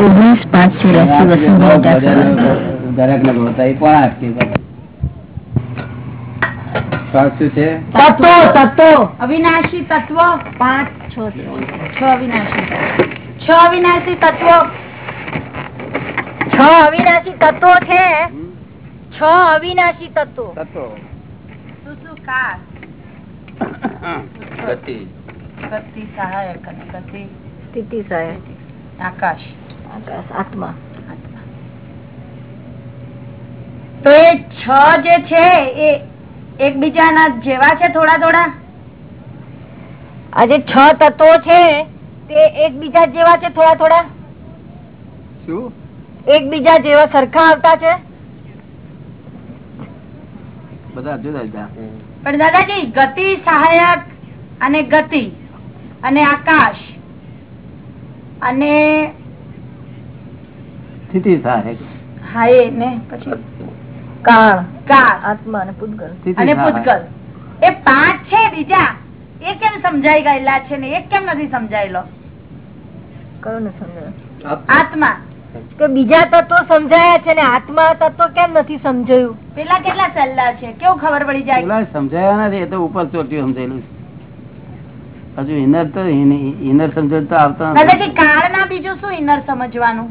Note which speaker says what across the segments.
Speaker 1: ઓગણીસ પાંચ ચોરાસી
Speaker 2: શું છે?
Speaker 1: તત્વો તત્વો.
Speaker 3: અવિનાશી તત્વ. પાંચ છ છ. અવિનાશી છ અવિનાશી તત્વ.
Speaker 1: છ અવિનાશી તત્વો છે. છ અવિનાશી તત્વો.
Speaker 2: તત્વો.
Speaker 3: સુસુકાર.
Speaker 2: ગતિ.
Speaker 3: ગતિ સહાયક અને ગતિ
Speaker 1: સ્થિતિ સહાયક.
Speaker 3: આકાશ.
Speaker 1: આકાશ આત્મા.
Speaker 3: તો એ છ જે છે એ એકબીજાના જેવા છે થોડા થોડા?
Speaker 1: આ જે છ તત્વો છે તે એકબીજા જેવા છે થોડા થોડા?
Speaker 2: શું?
Speaker 1: એકબીજા જેવા સરખા આવતા છે?
Speaker 2: બધા જુદા જુદા.
Speaker 3: પણ દાદાજી ગતિ સહાયક અને ગતિ અને આકાશ અને
Speaker 2: સ્થિતિ સહાયક.
Speaker 3: હા એ ને પછી
Speaker 1: કાળ
Speaker 3: કાળ.
Speaker 1: આત્મા અને પૂતગલ.
Speaker 3: અને પૂતગલ. એ પાંચ છે બીજા. એ કેમ સમજાઈ ગયેલા છે ને? એ કેમ નથી સમજાયેલો?
Speaker 1: કયો ને સમજાય?
Speaker 3: આત્મા.
Speaker 1: કે બીજા તત્વો સમજાયા છે ને આત્મા તત્વ કેમ નથી સમજાયું?
Speaker 3: પેલા કેટલા સલ્લા છે? કેવું ખબર પડી જાય?
Speaker 2: સમજાયા નથી એ તો ઉપર ચોટ્યું સમજાયેલું હજુ ઇનર તો ઇનર સમજણ તો આવતા નથી.
Speaker 3: દાદાજી કાળ ના બીજું શું ઇનર સમજવાનું?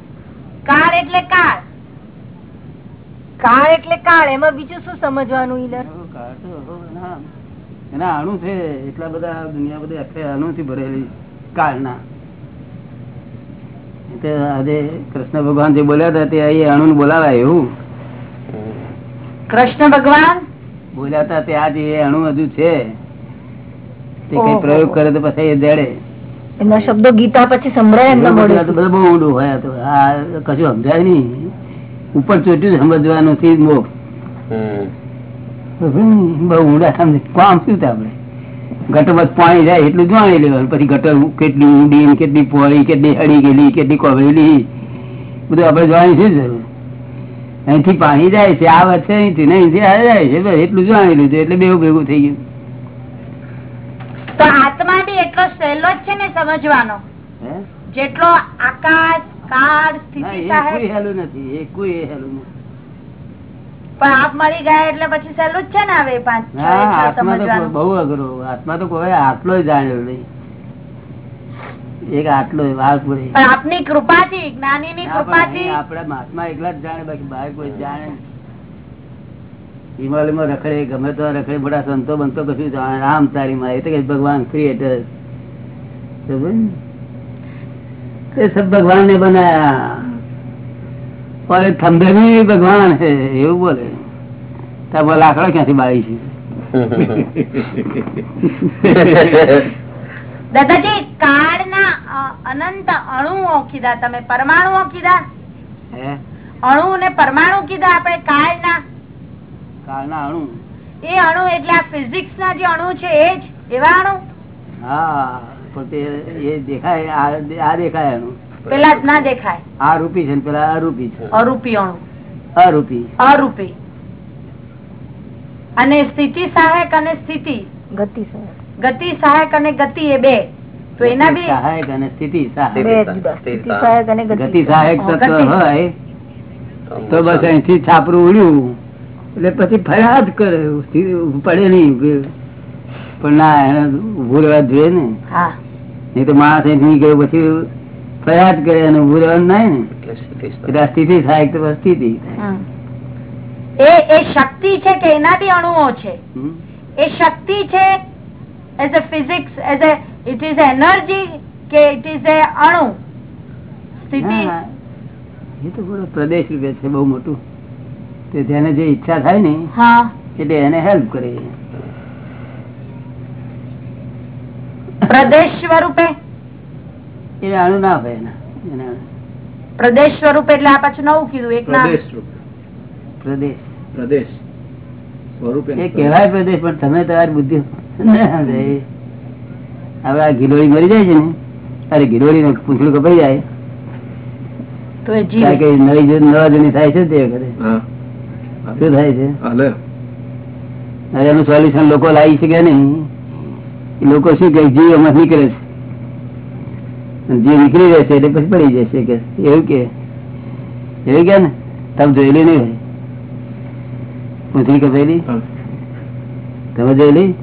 Speaker 3: કાળ એટલે કાળ.
Speaker 1: કાળ એટલે કાળ એમાં બીજું શું સમજવાનું
Speaker 2: ઇનર કાળ તો એના- અણુ છે એટલા બધા દુનિયા બધી આખે અણુ થી ભરેલી કાળના. આજે કૃષ્ણ ભગવાન જે બોલ્યા હતા તે અહીં અણુ બોલાવાય એવું?
Speaker 3: કૃષ્ણ ભગવાન?
Speaker 2: બોલ્યા હતા તે આજે એ અણુ હજુ છે તે કઈ પ્રયોગ કરે તો પછી એ જડે
Speaker 1: એમના શબ્દો ગીતા પછી સંભળાય
Speaker 2: બધું બહુ ઊંડું હોય તો આ કશું સમજાય નહીં. ઉપર ચોટ્યું સમજવાનું થી જ મોક્ષ. બહુ ઊંડા સમજે. કામ શું થાય આપડે પાણી જાય એટલું જાણી લેવાનું. પછી ગટર કેટલી ઊંડી કેટલી પોળી કેટલી હળી ગયેલી કેટલી કોવેલી બધું આપણે જોવાની શું જરૂર? અહીંથી પાણી જાય છે આ વચ્ચે અહીંથી ને અહીંથી આ જાય છે એટલું જાણી લીધું એટલે બેવું ભેગું થઈ ગયું.
Speaker 3: તો આત્મા બી એટલો સહેલો જ છે ને સમજવાનો. જેટલો આકાશ કાળ સ્થિતિ
Speaker 2: હેલું નથી એ કોઈ હેલું નથી.
Speaker 3: પણ આપ મરી ગયા પછી સહેલું
Speaker 2: કોઈ
Speaker 3: જ્ઞાની ની કૃપાથી.
Speaker 2: આપડે મહાત્મા એકલા જ જાણે બાકી બહાર કોઈ જાણે હિમાલયમાં રખડે ગમે તો રખડે બધા સંતો બનતો કશું રામ તારી માં એ તો ભગવાન ક્રિએટર ભગવાન ને બનાયા. અરે થંભે ભગવાન હે એવું બોલે. તમે લાકડો ક્યાંથી બાળી છે?
Speaker 3: દાદાજી કાળ ના અનંત અણુઓ કીધા તમે પરમાણુઓ કીધા? અણુ ને પરમાણુ કીધા આપણે કાળ
Speaker 2: ના કાળ ના અણુ?
Speaker 3: એ અણુ એટલે આ ફિઝિક્સ ના જે અણુ છે એ જ એવા અણુ?
Speaker 2: હા પણ તે એ દેખાય આ દેખાય અણુ.
Speaker 3: પેલા જ ના દેખાય.
Speaker 2: આ રૂપી છે ને પેલા અરૂપી છે.
Speaker 3: અરૂપી અણુ
Speaker 2: અરૂપી.
Speaker 3: અરૂપી. અને સ્થિતિ સહાયક અને સ્થિતિ.
Speaker 1: ગતિ સહાયક.
Speaker 3: ગતિ સહાયક અને ગતિ એ બે. તો એના બી
Speaker 2: સહાયક અને સ્થિતિ સહાયક.
Speaker 1: બે જુદા. સ્થિતિ સહાયક અને
Speaker 2: ગતિ
Speaker 1: ગતિ
Speaker 2: સહાયક તત્વ હોય તો બસ અહીંથી છાપરું ઉડ્યું. એટલે પછી ફરિયાદ કરે. પડે નહીં. પણ ના એને ભૂલવા જોઈએ ને.
Speaker 3: હા.
Speaker 2: નહીં તો માણસ અહીંથી ગયો પછી ફર્યા જ કરે અને ઉભું રહેવાનું નહીં ને. એટલે સ્થિતિ થાય તો સ્થિતિ
Speaker 3: એ એ શક્તિ છે કે એના બી અણુઓ છે. એ શક્તિ છે as a physics as a it is energy કે ઇટ ઇઝ એ અણુ. સ્થિતિ.
Speaker 2: એ તો બધો પ્રદેશ રૂપે છે બહુ મોટું. તે જેને જે ઈચ્છા થાય ને
Speaker 3: હા.
Speaker 2: એટલે એને હેલ્પ કરે.
Speaker 3: પ્રદેશ સ્વરૂપે.
Speaker 2: એ આણું ના ભાઈ
Speaker 3: પ્રદેશ સ્વરૂપ એટલે આ પાછું નવું કીધું એક નામ
Speaker 4: પ્રદેશ
Speaker 2: પ્રદેશ.
Speaker 4: પ્રદેશ સ્વરૂપે
Speaker 2: એ કહેવાય પ્રદેશ પણ તમે તમારી બુદ્ધિ હવે આ ગિલોડી મરી જાય છે ને અરે ગિલોડી નું પૂંછડું કપાઈ જાય.
Speaker 3: તો એ
Speaker 2: નવી જૂની નવા જૂની થાય છે તે વખતે? શું થાય છે? એનું સોલ્યુશન લોકો લાવી શકે નહીં. એ લોકો શું કે જીવ એમાં નીકળે છે? જીવ નીકળી જશે એટલે પછી પડી જશે કે એવું કે. એવું કે ને? તમે જોયેલી નહીં હોય. કપાયેલી
Speaker 4: હા.
Speaker 2: તમે જોયેલી?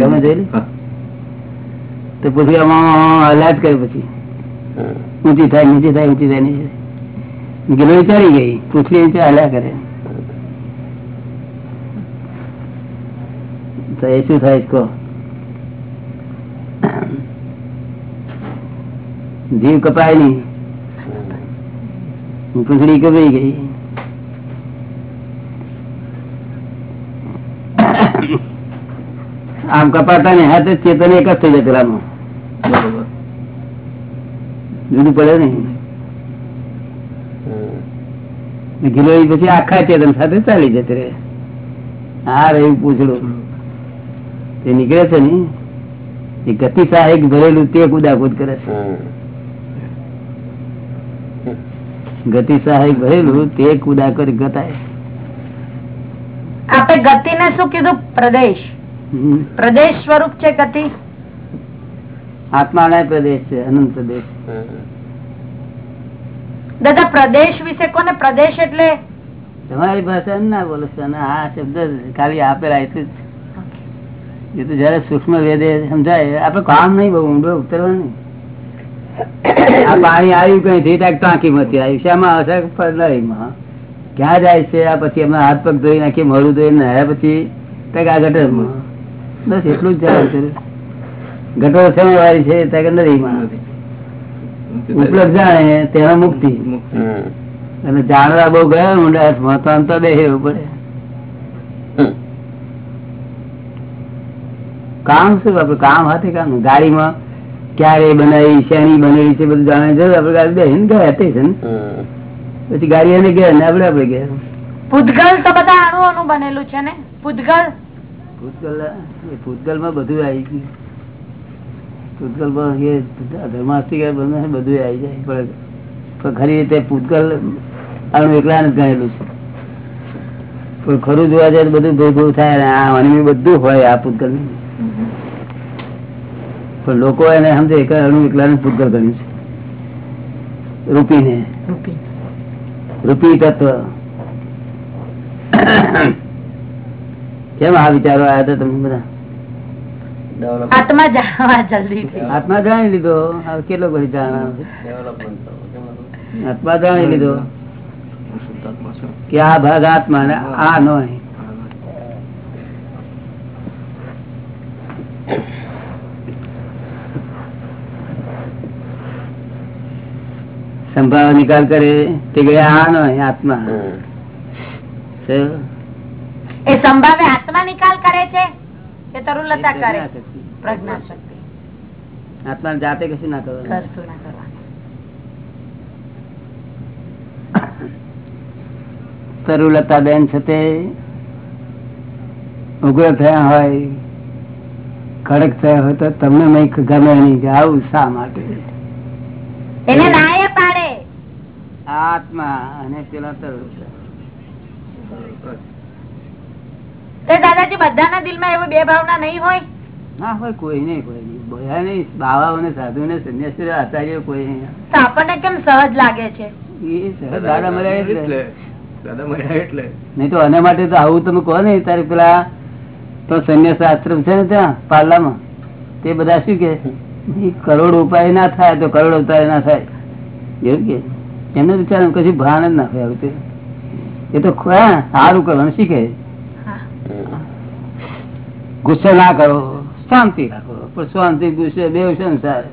Speaker 2: તમે જોયેલી? તો પૂછડી આમાં કરે પછી. ઊંચી થાય નીચે થાય ઊંચી થાય નીચે થાય. ચડી ગઈ. પૂછલી નીચે હલા કરે. તો એ શું થાય કહો? જીવ કપાય નહીં પૂછડી કપાઈ ગઈ. આમ કપાતા ને હાથે ચેતન એક જ થઈ જાય પેલામાં જુદું પડે ને ગિલોઈ પછી આખા ચેતન સાથે ચાલી જતી રે આ રહ્યું પૂછડું. તે નીકળે છે ને? એ ગતિ સહાયક ભરેલું તે કુદાકુદ કરે છે. ગતિ સહાયક ભરેલું તે કુદાકુદ ગતાય.
Speaker 3: આપે ગતિ ને શું કીધું? પ્રદેશ. પ્રદેશ સ્વરૂપ છે ગતિ?
Speaker 2: આત્માના પ્રદેશ છે અનંત પ્રદેશ.
Speaker 3: દાદા પ્રદેશ વિશે કોને પ્રદેશ એટલે?
Speaker 2: તમારી ભાષા ના બોલો આ શબ્દ ખાલી આપેલા એટલું જ. એ તો જયારે સૂક્ષ્મ વેદે સમજાય આપડે કામ નહીં બહુ ઊંડો ઉતરવા નહીં આ પાણી આવ્યું કઈ થી ત્યાં ટાંકી માંથી આવ્યું. શામાં ક્યાં જાય છે? આ પછી એમના હાથ પગ ધોઈ નાખી મળું ધોઈ નાખ્યા પછી ત્યાં આ ગટરમાં બસ એટલું જ જાય છે ગટરો સમય વાળી છે ત્યાં નદીમાં ઉપલબ્ધ જાણે તેમાં મુક્તિ. અને જાણવા બહુ ગયા ઊંડા હાથમાં તો આમ તો પડે. કામ શું? આપડે કામ હાથે કામ? ગાડીમાં ક્યારે બનાવી શેની બનેલી છે બધું જાણે છે. આપડે ગાડી બેસીને ગયા સ્ટેશન પછી ગાડી એને ગયા ને આપડે આપડે ગયા
Speaker 3: પૂતગલ તો બધા અણુઓનું બનેલું છે ને? પૂતગલ
Speaker 2: ભૂતગલ એ ભૂતગલમાં બધું આવી ગયું. એ ધર્માસ્તિક બધું બધું આવી જાય. પણ ખરી રીતે ભૂતગલ આનું એકલા જ ગણેલું છે. પણ ખરું જોવા જાય તો બધું ભેગું થાય આ અણુ બધું હોય આ ભૂતગલ પણ લોકો એને સમજે કે અણુ એકલા ભૂતગલ ગણ્યું છે. રૂપીને. રૂપી. તત્વ. કેમ આ વિચારો આવ્યા હતા તમને બધા?
Speaker 3: આત્મા જાણવા જલ્દી
Speaker 2: આત્મા જાણી લીધો. કેટલો બધી જાણવાનો આત્મા જાણી લીધો. કે આ ભાગ આત્મા ને આ નો સંભાવ નિકાલ કરે તે ગયા આ નો આત્મા.
Speaker 3: એ સંભાવે આત્મા નિકાલ કરે છે કે તરુલતા કરે? પ્રજ્ઞા શક્તિ
Speaker 2: આત્મા જાતે કશું ના કરવાનું.
Speaker 3: કશું ના કરવાનું.
Speaker 2: તરુલતા બેન છે તે ઉગ્ર થયા હોય કડક થયા હોય તો તમને નહીં ગમે નહીં આવું શા માટે?
Speaker 3: એને નાય પાડે
Speaker 2: આત્મા અને પેલા
Speaker 3: દાદાજી બધાના દિલમાં એવી બે ભાવના નહીં હોય?
Speaker 2: ના હોય કોઈ નહીં કોઈ નહીં બોયા નહીં બાવાઓને સાધુ ને સંન્યાસી આચાર્ય કોઈ નહીં.
Speaker 3: આપણને કેમ સહજ લાગે છે?
Speaker 2: એ સહજ દાદા મળ્યા એટલે.
Speaker 4: એટલે. દાદા મળ્યા એટલે.
Speaker 2: નહીં તો આના માટે તો આવું તમે કહો ને તારે પેલા તો સંન્યાસ આશ્રમ છે ને ત્યાં પાર્લામાં. તે બધા શું કે કરોડ ઉપાય ના થાય તો કરોડ ઉપાય ના થાય. એવું કે એમને વિચાર કશું ભાન જ ના થાય આવું એ તો સારું કરવાનું શીખે.
Speaker 3: હા.
Speaker 2: ગુસ્સો ના કરો શાંતિ રાખો. પણ શાંતિ ગુસ્સે બે સંસાર.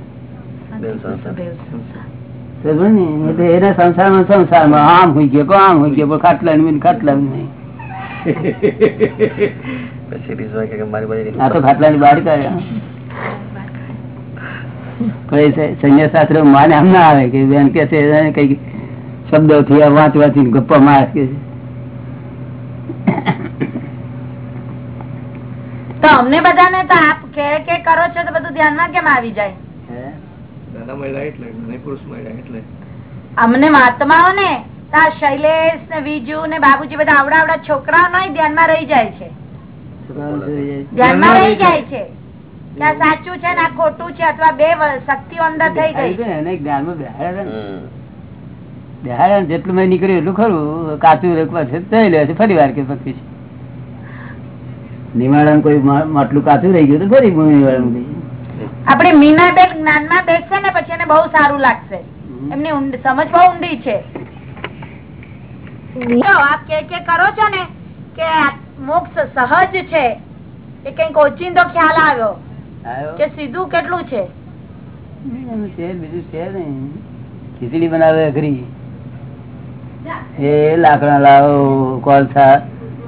Speaker 2: એના સંસારમાં સંસારમાં. આમ હોય ગયો આમ હોય ગયો ખાટલા નહીં. ખાટલા નહીં આ તો ખાટલા ની બહાર કાઢ્યા કોઈ સંજય શાસ્ત્ર માને આમ ના આવે કે બેન કે છે કઈ શબ્દો થી વાંચ વાંચી ગપ્પા માર કે છે.
Speaker 3: તો અમને બધાને તો આપ કે કે કરો છો તો બધું ધ્યાનમાં કેમ આવી જાય?
Speaker 4: દાદા મળ્યા એટલે જ્ઞાની પુરુષ મળ્યા એટલે
Speaker 3: અમને મહાત્માઓ ને તો આ શૈલેષ ને વિજુ ને બાબુજી બધા આવડા આવડા છોકરાઓ નો ધ્યાનમાં રહી જાય છે. ધ્યાનમાં રહી જાય. છે. સાચું છે ને ખોટું છે અથવા બે શક્તિઓ અંદર થઈ ગઈ.
Speaker 2: છે એને જ્ઞાનમાં બેહાડ્યા. બેહાડ્યા જેટલું મેં નીકળ્યું એટલું ખરું. કાચું રેખવા છે થઈ લે છે ફરી વાર કે પક્ષી નિવારણ કોઈ માટલું કાચું રહી ગયું તો ફરી નિવારણ
Speaker 3: આપડે મીનાબેન જ્ઞાનમાં બેસશે ને પછી એને બહુ સારું લાગશે. એમની સમજ બહુ ઊંડી છે. આપ કે કે કરો છો ને કે મોક્ષ સહજ છે. એ કંઈક ઓચિંતો ખ્યાલ આવ્યો? કે સીધું કેટલું છે?
Speaker 2: બીજું છે ને ખીચડી બનાવે અઘરી એ લાકડા લાવો કોલસા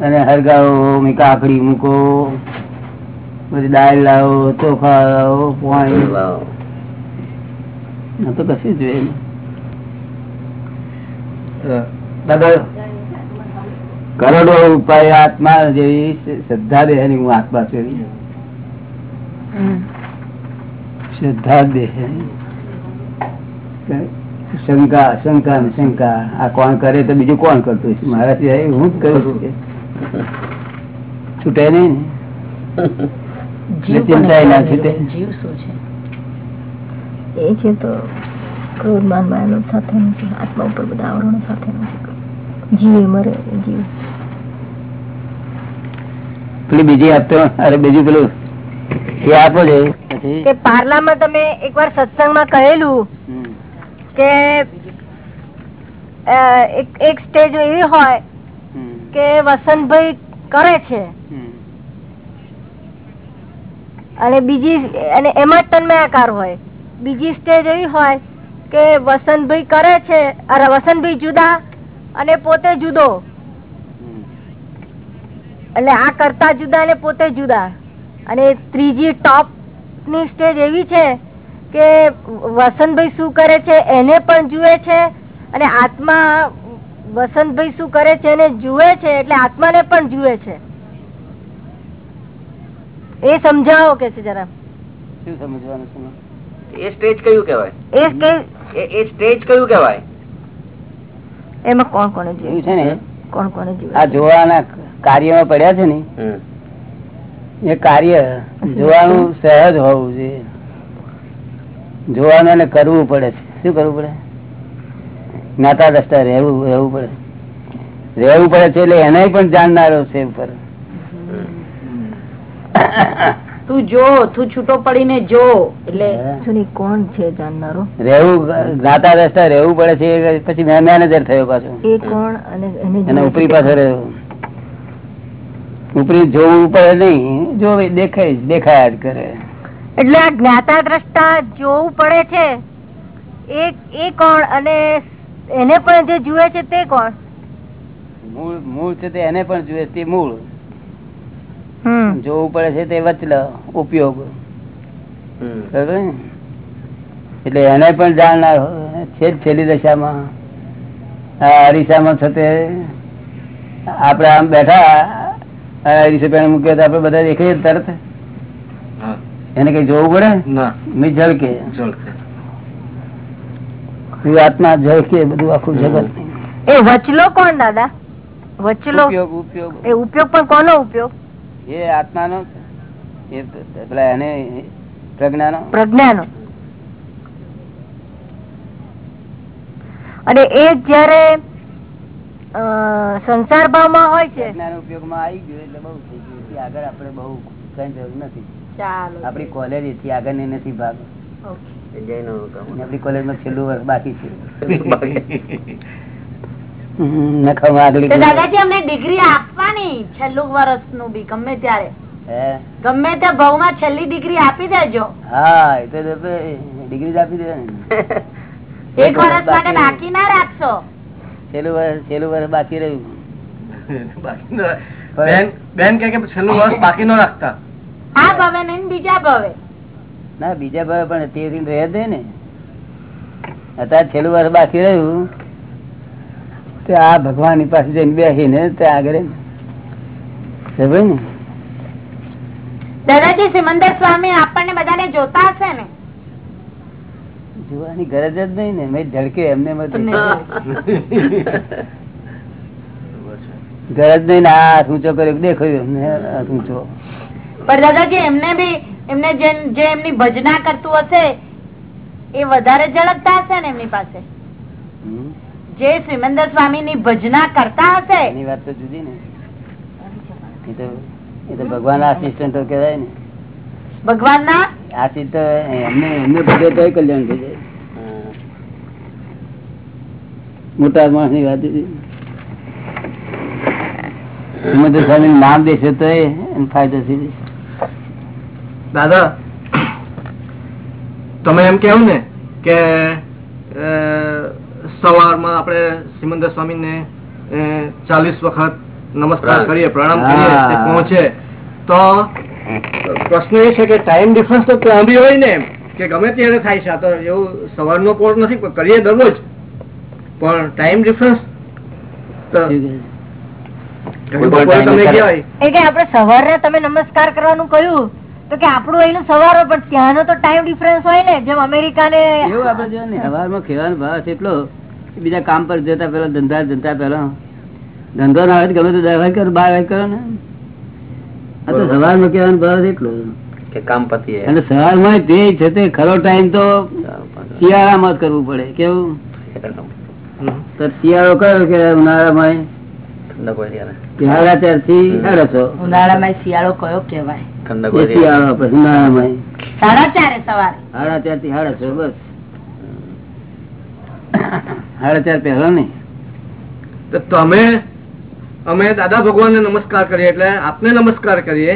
Speaker 2: અને હરગાવો કાકડી મૂકો પછી દાળ લાવો ચોખા લાવો પાણી લાવો. આ તો કશું જોઈએ. કરોડો ઉપાય આત્મા જેવી શ્રદ્ધા દે હું આત્મા છું. શ્રદ્ધા શંકા શંકા ને શંકા. આ કોણ કરે તો બીજું કોણ કરતું હશે? મારા સિવાય હું જ કરું છું છૂટે નહીં ને. ચિંતા ના છૂટે.
Speaker 5: જીવ શું છે? એ છે તો ક્રોધ માન માયાનો સાથેનું છે આત્મા ઉપર બધા આવરણો સાથેનું છે જીવ મરે જીવ.
Speaker 2: પેલી બીજી આપતો અરે બીજું પેલું એ આપો
Speaker 1: કે પાર્લામાં તમે એકવાર સત્સંગમાં કહેલું કે એક સ્ટેજ એવી હોય કે વસંતભાઈ કરે છે. અને બીજી અને એમાં તન્મયાકાર હોય. બીજી સ્ટેજ એવી હોય કે વસંતભાઈ કરે છે અરે વસંતભાઈ જુદા અને પોતે જુદો. એટલે આ કરતા જુદા અને પોતે જુદા. અને ત્રીજી ટોપની સ્ટેજ એવી છે કે વસંતભાઈ શું કરે છે એને પણ જુએ છે અને આત્મા વસંતભાઈ શું કરે છે એને જુએ છે એટલે આત્માને પણ જુએ છે. એ સમજાવો કે છે જરા.
Speaker 2: શું સમજવાનું
Speaker 6: એ સ્ટેજ કયું કહેવાય?
Speaker 1: એ
Speaker 6: સ્ટેજ કયું કહેવાય?
Speaker 1: એમાં કોણ કોને જોયું
Speaker 2: છે ને?
Speaker 1: કોણ કોને જોયું
Speaker 2: આ જોવાના કાર્યમાં પડ્યા છે ને? એ કાર્ય જોવાનું સહજ હોવું જોઈએ. જોવાનું અને કરવું પડે છે. શું કરવું પડે? જ્ઞાતા દ્રષ્ટા રહેવું રહેવું પડે. રહેવું પડે છે એટલે એને પણ જાણનારો છે ઉપર.
Speaker 3: તું જો તું છૂટો પડીને જો એટલે
Speaker 5: કોણ છે જાણનારો?
Speaker 2: રહેવું જ્ઞાતા દ્રષ્ટા રહેવું પડે છે પછી મેં મેનેજર થયો પાછો.
Speaker 5: એ કોણ અને એને
Speaker 2: ઉપરી પાછો રહ્યો. ઉપરી જોવું પડે નહીં. જો દેખાય જ, દેખાયા જ કરે.
Speaker 1: એટલે આ જ્ઞાતા દ્રષ્ટા જોવું પડે છે. એ એ કોણ અને એને પણ જે જુએ છે તે કોણ?
Speaker 2: મૂળ મૂળ છે તે એને પણ જુએ તે મૂળ. જોવું પડે છે તે વચલ ઉપયોગ. બરાબર એટલે એને પણ જાણનાર. છે છેલ્લી દશામાં. આ અરીસામાં છે તે આપડે આમ બેઠા તો આપડે બધા દેખાય તરત? એને કઈ જોવું પડે?
Speaker 4: ના.
Speaker 2: ઝળકે. આત્મા ઝળકે બધું આખું જગત.
Speaker 1: એ વચલો કોણ દાદા? વચલો.
Speaker 2: ઉપયોગ ઉપયોગ.
Speaker 1: એ ઉપયોગ પણ કોનો ઉપયોગ?
Speaker 2: એ આત્માનો? એ પેલા એને પ્રજ્ઞાનો?
Speaker 1: પ્રજ્ઞાનો. અને એ જયારે સંસાર ભાવમાં હોય છે?
Speaker 2: પ્રજ્ઞાનો ઉપયોગમાં આવી ગયું એટલે બહુ થઈ ગયું. આગળ આપણે બહુ કઈ જરૂર નથી.
Speaker 3: ચાલો.
Speaker 2: આપણી કોલેજ એથી આગળ નથી ભાગ. છેલ્લું વર્ષ બાકી છે.
Speaker 3: દાદાજી અમને ડિગ્રી આપવાની છેલ્લું વર્ષનું બી ગમે ત્યારે.
Speaker 2: હે?
Speaker 3: ગમે તે ભાવમાં છેલ્લી ડિગ્રી આપી દેજો.
Speaker 2: હા એ તો ડિગ્રી આપી
Speaker 3: એક વર્ષ માટે બાકી ના રાખશો.
Speaker 2: છેલ્લું વર્ષ છેલ્લું વર્ષ બાકી રહ્યું.
Speaker 4: બેન બેન કે કે છેલ્લું વર્ષ બાકી ન રાખતા.
Speaker 3: આ ભાવે ને બીજા ભાવે.
Speaker 2: ના બીજા ભાઈ પણ તે રહે જ ને. અત્યારે છેલ્લું વર્ષ બાકી રહ્યું. તે આ ભગવાનની પાસે જઈને બેસીને ત્યાં આગળ ને?
Speaker 3: દાદાજી સિમંદર સ્વામી આપણને બધાને જોતા હશે ને?
Speaker 2: જોવાની ગરજ જ નહીં ને મેં ઝડકે એમને ગરજ નહીં ને આ ઊંચો કર્યો? દેખાયું એમને ઊંચો
Speaker 3: પણ દાદાજી એમને બી એમને જે એમની ભજના કરતું હશે એ વધારે ઝડપતા હશે ને એમની પાસે?
Speaker 2: હમ?
Speaker 3: જે શ્રીમંદર સ્વામી ની ભજના કરતા હશે?
Speaker 2: એની વાત તો જુદી ને. એ તો એ તો ભગવાન આસિસ્ટન્ટો કહેવાય ને.
Speaker 3: ભગવાન ના
Speaker 2: આથી તો એમને એમને ભગે તો કલ્યાણ થઈ જાય. મોટા માણસની વાત. સ્વામી નામ દેશે તો ફાયદો થઈ જશે
Speaker 4: દાદા તમે એમ કેવું ને કે સવારમાં આપણે સિમંદર સ્વામી ને ચાલીસ વખત નમસ્કાર કરીએ પ્રણામ કરીએ પહોંચે તો પ્રશ્ન એ છે કે ટાઈમ ડિફરન્સ તો ત્યાં બી હોય ને કે ગમે ત્યારે થાય છે. તો એવું સવારનો પોર્ટ નથી પણ કરીએ દરરોજ. પણ ટાઈમ ડિફરન્સ
Speaker 1: સવારે તમે નમસ્કાર કરવાનું કહ્યું તો કે આપણું અહીંનું સવારે પણ ત્યાંનો તો ટાઈમ ડિફરન્સ હોય ને જેમ અમેરિકા ને
Speaker 2: એવું આપડે જો ને હવારમાં ખેવાનો ભાવ છે એટલો બીજા કામ પર જતા પેલા ધંધા ધંધા પેલા ધંધો ના હોય તો ગમે તો દસ વાગે કરો બાર વાગે કરો ને. આ માં કહેવાનો ભાવ એટલો
Speaker 6: કે કામ પતી
Speaker 2: અને સવારમાં તે છે તે ખરો ટાઈમ તો શિયાળામાં જ કરવું પડે કેવું? તો શિયાળો કયો કે ઉનાળામાં
Speaker 3: શિયાળો કયો
Speaker 6: ત્યારે.
Speaker 2: શિયાળો પછી ઉનાળામાં
Speaker 3: સાડા ચારે સવારે.
Speaker 2: સાડા ચારથી સાડા છ બસ. સાડા ચાર પહેલા નહીં.
Speaker 4: તો તમે અમે દાદા ભગવાનને નમસ્કાર કરીએ એટલે આપને નમસ્કાર કરીએ.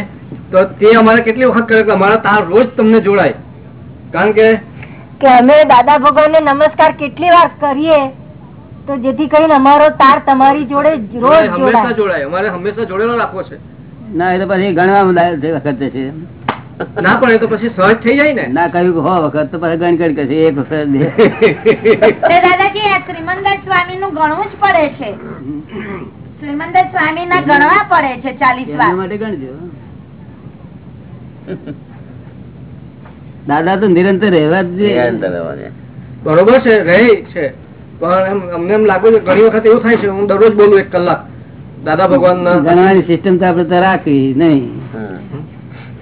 Speaker 4: તો તે અમારે કેટલી વખત કરે કે અમારા તાર રોજ તમને જોડાય. કારણ કે
Speaker 1: કે અમે દાદા ભગવાન નમસ્કાર કેટલી વાર કરીએ તો જેથી કરીને અમારો તાર તમારી જોડે રોજ
Speaker 4: હંમેશા
Speaker 1: જોડાય.
Speaker 4: અમારે હંમેશા જોડેલો રાખવો છે.
Speaker 2: ના એ તો પછી ગણવા વખત છે.
Speaker 4: ના પણ એ તો પછી સહજ થઈ જાય ને.
Speaker 2: ના કહ્યું કે હો વખત તો પછી ગણગણ કરશે એક વખત
Speaker 3: દાદાજી શ્રીમંદર સ્વામી નું ગણવું જ પડે છે. શ્રીમંદર સ્વામી ના ગણવા પડે છે ચાલીસ વાર.
Speaker 2: માટે ગણજો દાદા તો નિરંતર રહેવા જ.
Speaker 4: બરોબર છે રહે છે. પણ અમને એમ લાગે છે ઘણી વખત એવું થાય છે હું દરરોજ બોલું એક કલાક. દાદા ભગવાન
Speaker 2: ગણવાની સિસ્ટમ તો આપડે તો રાખવી નહીં.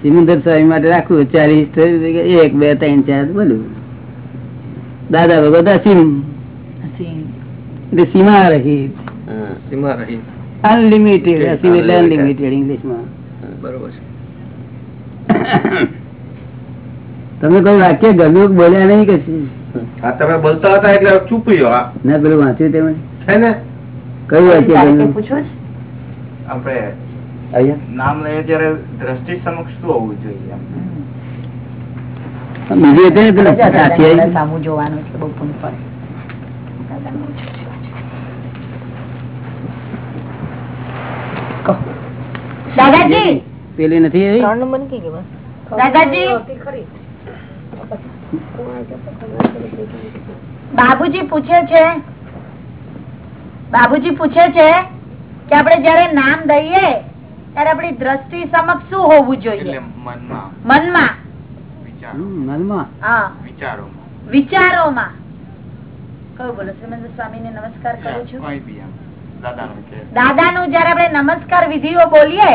Speaker 2: સિમંદર સ્વામી માટે રાખવું ચાલીસ એક બે ત્રણ ચાર બોલું. દાદા ભગવાન અસીમ. એટલે સીમા રહી.
Speaker 4: સીમા રહી.
Speaker 2: અનલિમિટેડ અસીમ એટલે અનલિમિટેડ ઇંગ્લિશમાં
Speaker 4: બરોબર છે.
Speaker 2: તમે કોઈ વાક્ય ગમ્યું બોલ્યા નહીં કે?
Speaker 7: હા તમે બોલતા હતા એટલે ચૂપ રહ્યો
Speaker 2: ના પેલું વાંચ્યું તેમાં
Speaker 7: છે ને?
Speaker 2: કયું વાક્ય ગમ્યું
Speaker 7: આપણે
Speaker 6: અહીંયા
Speaker 7: નામ લઈએ ત્યારે દ્રષ્ટિ સમક્ષ શું હોવું જોઈએ?
Speaker 2: બીજું સામુ ને પેલું?
Speaker 3: સામું જોવાનું એટલે બહુ પૂન દાદાજી!
Speaker 2: પેલી નથી
Speaker 3: દાદાજી! બાબુજી પૂછે છે. બાબુજી પૂછે છે કે આપણે જયારે નામ દઈએ ત્યારે આપણી દ્રષ્ટિ સમક્ષ શું હોવું જોઈએ?
Speaker 7: મનમાં.
Speaker 3: મનમાં.
Speaker 7: વિચાર.
Speaker 2: હમ, મનમાં.
Speaker 3: હા.
Speaker 7: વિચારોમાં.
Speaker 3: વિચારોમાં. કયું બોલો શ્રીમંત સ્વામી ને નમસ્કાર કરું છું.
Speaker 7: કે
Speaker 3: દાદાનું જયારે આપણે નમસ્કાર વિધિઓ બોલીએ.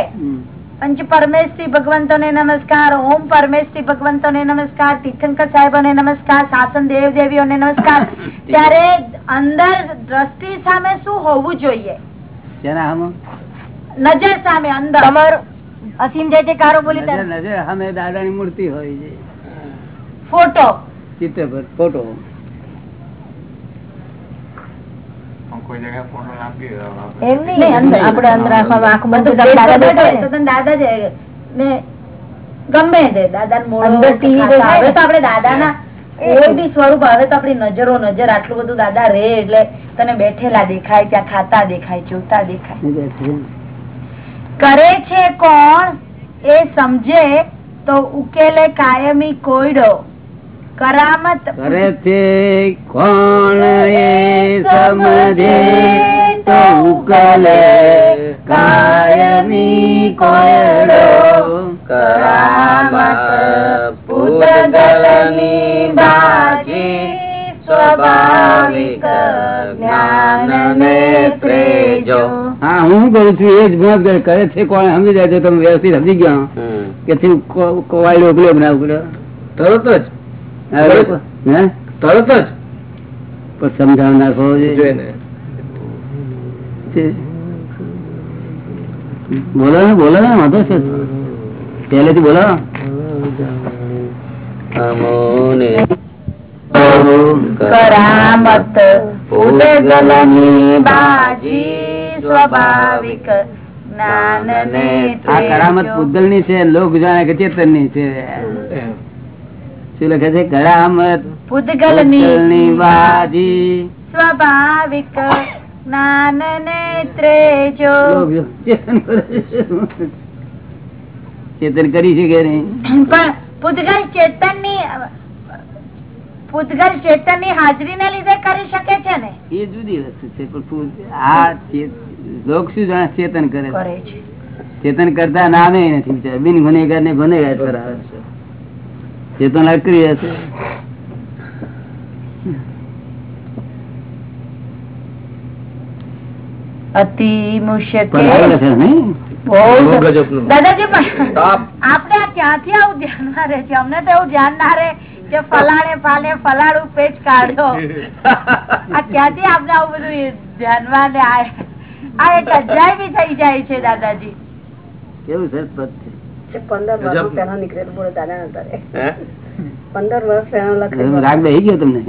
Speaker 3: પંચ ભગવંતો ભગવંતોને નમસ્કાર ઓમ પરમેશ્રી ભગવંતો ને નમસ્કાર તીર્થંકર સાહેબોને નમસ્કાર શાસન દેવ દેવીઓને નમસ્કાર ત્યારે અંદર દ્રષ્ટિ સામે શું હોવું જોઈએ? નજર સામે અંદર.
Speaker 1: તમારું અસીમ જે કારો બોલી
Speaker 2: નજર
Speaker 1: ત્યારે
Speaker 2: નજરની મૂર્તિ હોય છે.
Speaker 3: ફોટો.
Speaker 2: ચિત્ર ફોટો.
Speaker 3: નજરો નજર આટલું બધું દાદા રે એટલે તને બેઠેલા દેખાય ત્યાં ખાતા દેખાય જોતા દેખાય. કરે છે કોણ? એ સમજે તો ઉકેલે કાયમી કોયડો. કરામત.
Speaker 2: કરે છે કોણ એ સમજે તો ઉકલે. કાયમી કોયડો
Speaker 6: કરામત. પૂતગલની બાજી સ્વાભાવિક જ્ઞાન ને ત્રેજો
Speaker 2: હા હું કરું છું એ જ ભોંત કરે છે કોણ? સમજી જાય તો તમે વ્યવસ્થિત સમજી ગયા. કે કોવાયેલો ઉકલ્યો બનાવ ઉકલ્યો
Speaker 4: તરત જ. તરત? જ?
Speaker 2: પણ સમજાવ નાખો બોલો ને બોલો ને વાંધો છે. પહેલેથી બોલો.
Speaker 6: અમોને
Speaker 3: કરામત ઉદગલની બાજી સ્વાભાવિક જ્ઞાન ને
Speaker 2: આ કરામત પૂતગલની છે લોક જાણે કે ચેતનની છે શું લખે છે કરામત
Speaker 3: પૂતગલની
Speaker 2: પૂતગલની બાજી
Speaker 3: સ્વાભાવિક જ્ઞાન નેત્રે જો
Speaker 2: ચેતન કરે છે. કે નહીં
Speaker 3: પણ પૂતગલ ચેતનની પૂતગલ ચેતનની હાજરી ને લીધે કરી શકે છે ને
Speaker 2: એ જુદી વસ્તુ છે પણ આ લોક શું જાણે ચેતન કરે છે. ચેતન કરતા નામે નથી. બિન ગુનેગાર ને ગુનેગાર કરાવે છે ચેતન અક્રિય છે.
Speaker 3: અતિ મુશ્કેલ. દાદાજી પણ આપણે ક્યાંથી આવું ધ્યાનમાં રહે છે? અમને તો એવું ધ્યાન ના રહે કે ફલાણે ફાલે ફલાણું પેજ કાઢ્યો આ ક્યાંથી આપણે આવું બધું ધ્યાનમાં ને આ એક અધ્યાય થઈ જાય છે દાદાજી.
Speaker 2: કેવું છે?
Speaker 8: પંદર વર્ષ પહેલા નીકળેલું બોલો દાદા અત્યારે પંદર વર્ષ પહેલા લખેલું
Speaker 2: રાગ બેસી ગયો તમને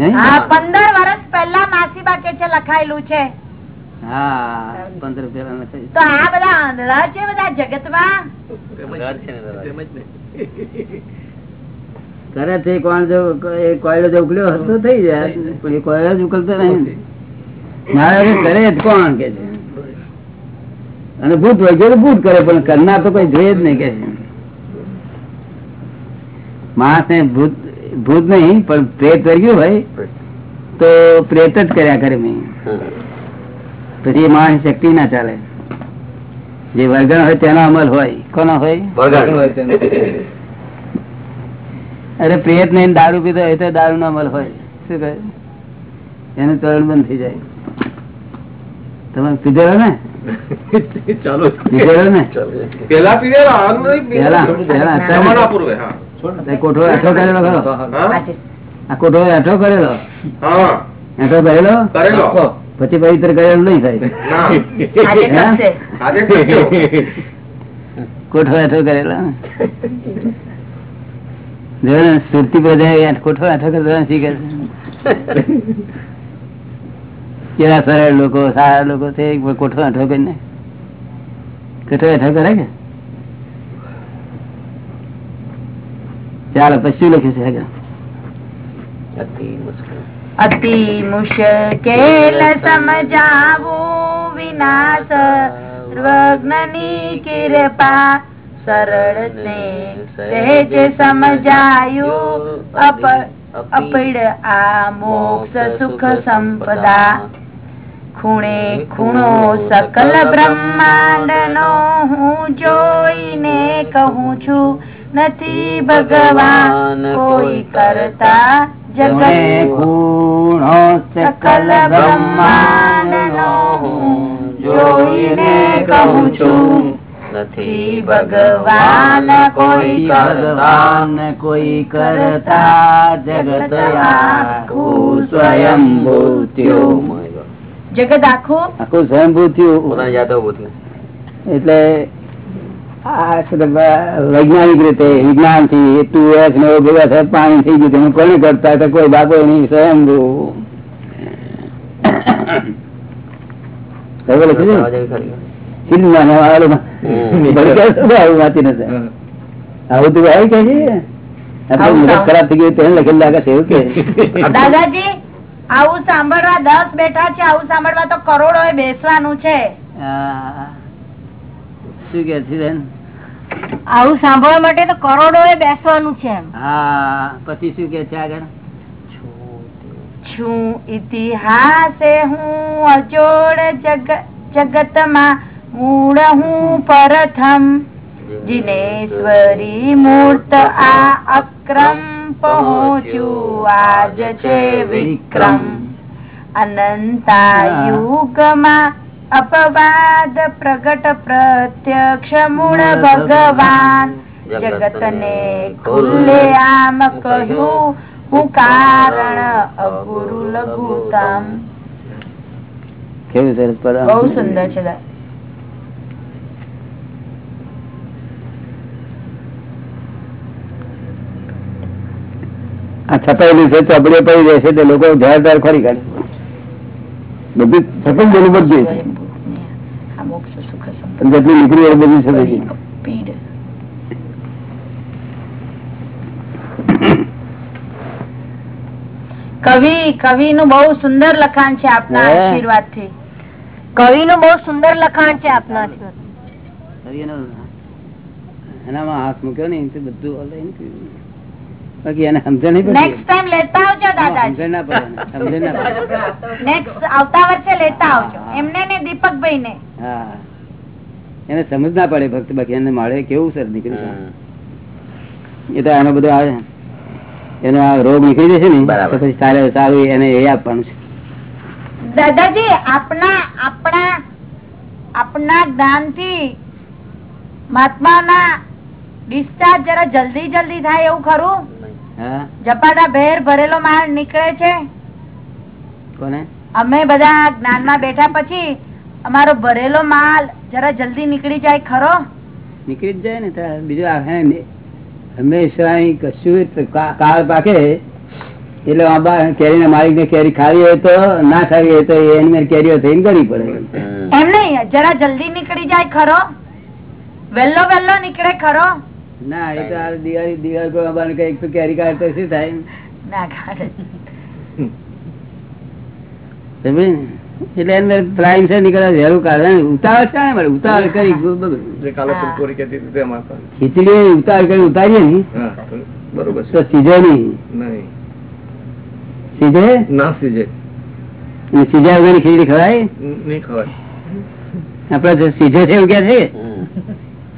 Speaker 3: પંદર વર્ષ પહેલા માસીબા કે છે લખાયેલું છે.
Speaker 2: હા પંદર પેલા લખાયું.
Speaker 3: તો આ બધા આંધળા છે બધા જગતમાં?
Speaker 6: ઘર છે ને દાદા.
Speaker 4: એમ જ ને.
Speaker 2: કરે છે કોણ જો એ કોયલો જો ઉકલ્યો હતો થઈ જાય. પણ એ કોયલો જ ઉકલતો નહીં મારે કરે જ કોણ કે છે? અને ભૂત હોય છે ભૂત કરે પણ કરનાર તો કોઈ જોઈએ જ નહીં કે છે. માણસ ને ભૂત ભૂત નહીં પણ પ્રેત વર્ગ્યું હોય તો પ્રેત જ કર્યા કરે મેં. પછી માણસ શક્તિ ના ચાલે. જે વર્ગણ હોય તેનો અમલ હોય. કોનો હોય? અરે પ્રેત નહીં દારૂ પીધો હોય તો દારૂ નો અમલ હોય. શું કહે? એનું તરણ બંધ થઈ જાય. તમે પીધેલો ને?
Speaker 4: ચાલો.
Speaker 2: પીધેલો ને?
Speaker 4: પેલા પીધેલા પેલા નહીં
Speaker 2: કોઠો? આઠો કરેલો ખરો?
Speaker 4: હા?
Speaker 2: આ કોઠો આઠો કરેલો? આઠો કરેલો?
Speaker 4: કરેલો.
Speaker 2: પછી પવિત્ર કરેલો નહીં
Speaker 4: કરજો.
Speaker 2: કોઠો એઠો કરેલો? સુરતી પ્રજા કોઠો આઠો કરતા શીખે કેવા સરળ લોકો સારા લોકો છે કોઠો આઠો કરીને? કોઠો એઠો કરે કે? ચાલો પછી શું લખ્યું છે
Speaker 6: અતિ મુશ્કેલ.
Speaker 3: સમજાવું વિનાશ. સર્વજ્ઞની કૃપા સરળ સહેજ સમજાયું. અપ અપડ આ મોક્ષ સુખ સંપદા. ખૂણે ખૂણો સકલ બ્રહ્માંડ નો હું જોઈને કહું છું નથી ભગવાન કોઈ કરતા જગત
Speaker 2: ખૂણો સકલ બ્રહ્માંડ જોઈને કહું છું.
Speaker 6: નથી
Speaker 3: ભગવાન કોઈ
Speaker 2: ભગવાન કોઈ કરતા જગત આખું સ્વયંભૂ થયું.
Speaker 3: જગત આખું?
Speaker 2: આખું સ્વયંભૂ થયું.
Speaker 6: થયું.
Speaker 2: એટલે વૈજ્ઞાનિક રીતે વિજ્ઞાનથી ટુ ને ભેગા થાય પાણી થઈ ગયું કોને કરતા તો કોઈ બાપો નહીં
Speaker 6: આવું.
Speaker 2: ખરાબ થઈ ગયું તેને લખેલું લાગે છે એવું કે?
Speaker 3: દાદાજી આવું સાંભળવા દસ બેઠા છે આવું સાંભળવા તો કરોડો એ બેસવાનું છે.
Speaker 2: શું કે છે?
Speaker 1: આવું સાંભળવા માટે તો કરોડો એ બેસવાનું છે એમ.
Speaker 2: હા પછી શું કે છે આગળ?
Speaker 3: છું ઇતિહાસે હું અજોડ જગતમાં મૂળ હું પ્રથમ. જીનેશ્વરી મૂર્ત આ અક્રમ પહોંચ્યું આજ છે વિક્રમ. અનંતા યુગમાં અપવાદ પ્રગટ પ્રત્યક્ષ મૂળ ભગવાન. જગતને ખુલ્લે આમ કહ્યું. હું કારણ અગુરુ લઘુતમ.
Speaker 2: કેવું સરસ પર
Speaker 3: બહુ સુંદર છે.
Speaker 2: આ છપાયેલું છે ચોપડીએ પડી રહેશે તે લોકો જવાબદાર ખરી કાઢે. બધું છપાયેલું બધું છે
Speaker 3: આ મોક્ષ સુખ સંપત્તિ
Speaker 2: તમે જેટલી નીકળી એ બધી છપાઈ
Speaker 3: કવિ કવિ નું બહુ સુંદર લખાણ છે આપના આશીર્વાદથી
Speaker 1: કવિનું બહુ સુંદર લખાણ છે આપના
Speaker 2: એનામાં હાથ મૂક્યો ને બધું બાકી એને સમજણ નહીં પડતી.
Speaker 3: નેક્સ્ટ ટાઈમ લેતા આવજો દાદાજી.
Speaker 2: સમજણ ના પડે સમજણ ના પડે.
Speaker 3: નેક્સ્ટ આવતા વર્ષે લેતા આવજો. એમને ને દીપકભાઈ ને
Speaker 2: હા. એને સમજ ના પડે ભક્ત બાકી એને મળે કેવું સર નીકળ્યું એ તો આનો બધો આવે એનો આ રોગ નીકળી જશે ને પછી સારું સારું એને એ આપવાનું છે.
Speaker 3: દાદાજી આપના આપણા આપના જ્ઞાનથી મહાત્માના ડિસ્ચાર્જ જરા જલ્દી જલ્દી થાય એવું ખરું?
Speaker 2: હા?
Speaker 3: જપાડા ભેર ભરેલો માલ નીકળે છે?
Speaker 2: કોને?
Speaker 3: અમે બધા જ્ઞાનમાં બેઠા પછી અમારો ભરેલો માલ જરા જલ્દી નીકળી જાય ખરો?
Speaker 2: નીકળી જ જાય ને બીજું હંમેશા કશું કાળ પાકે. એટલે કેરી ના માલિક ને કેરી ખાવી હોય તો ના ખાવી હોય તો એની કેરીઓ થઈને કરવી પડે.
Speaker 3: એમ નઈ જરા જલ્દી નીકળી જાય ખરો? વેલ્લો વેલ્લો નીકળે ખરો?
Speaker 2: ના એ તો આ દિવાળી દિવાળી કોઈ કંઈક તો કેરી કાઢ તો શું થાય?
Speaker 3: ના કાઢે?
Speaker 2: એટલે અંદર પ્રાઇમ છે નીકળે વહેલું કાઢે ઉતાવળ છે મારે ઉતાવળ કરી.
Speaker 4: જે.
Speaker 2: ખીચડી ઉતાવળ કરી ઉતારીએ ને.
Speaker 4: બરોબર
Speaker 2: તો સીધે નહીં. સીધે?
Speaker 4: ના
Speaker 2: ખીચડી ખવાય?
Speaker 4: નહીં ખવાય.
Speaker 2: આપડે જે સીધે છે એવું ક્યાં છે?